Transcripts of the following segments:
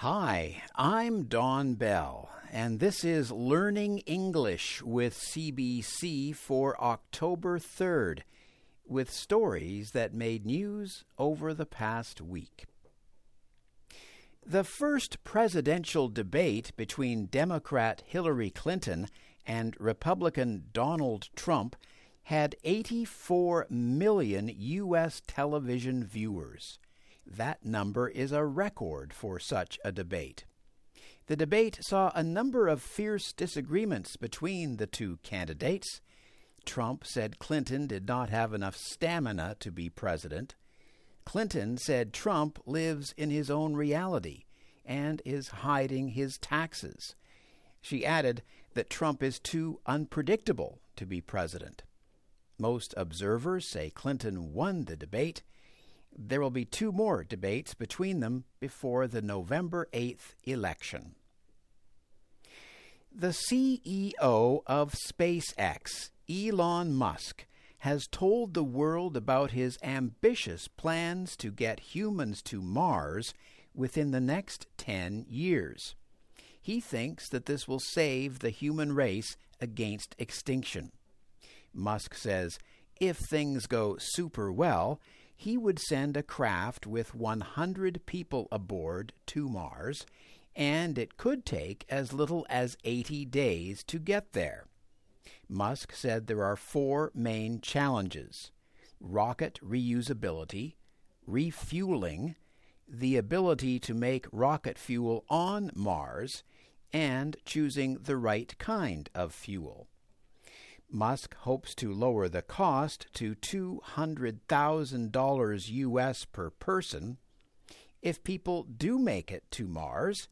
Hi, I'm Don Bell, and this is Learning English with CBC for October 3rd, with stories that made news over the past week. The first presidential debate between Democrat Hillary Clinton and Republican Donald Trump had 84 million U.S. television viewers. That number is a record for such a debate. The debate saw a number of fierce disagreements between the two candidates. Trump said Clinton did not have enough stamina to be president. Clinton said Trump lives in his own reality and is hiding his taxes. She added that Trump is too unpredictable to be president. Most observers say Clinton won the debate there will be two more debates between them before the November 8th election. The CEO of SpaceX, Elon Musk, has told the world about his ambitious plans to get humans to Mars within the next 10 years. He thinks that this will save the human race against extinction. Musk says if things go super well, he would send a craft with 100 people aboard to Mars, and it could take as little as 80 days to get there. Musk said there are four main challenges rocket reusability, refueling, the ability to make rocket fuel on Mars, and choosing the right kind of fuel. Musk hopes to lower the cost to $200,000 US per person. If people do make it to Mars,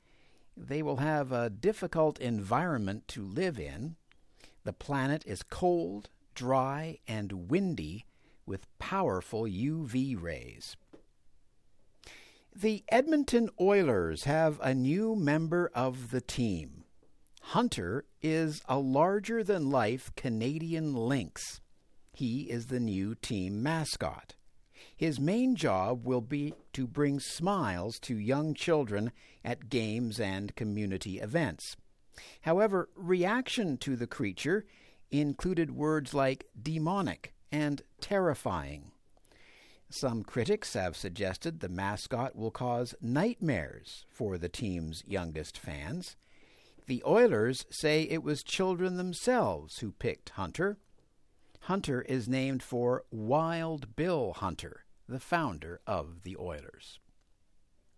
they will have a difficult environment to live in. The planet is cold, dry, and windy with powerful UV rays. The Edmonton Oilers have a new member of the team. Hunter is a larger than life Canadian lynx. He is the new team mascot. His main job will be to bring smiles to young children at games and community events. However, reaction to the creature included words like demonic and terrifying. Some critics have suggested the mascot will cause nightmares for the team's youngest fans. The Oilers say it was children themselves who picked Hunter. Hunter is named for Wild Bill Hunter, the founder of the Oilers.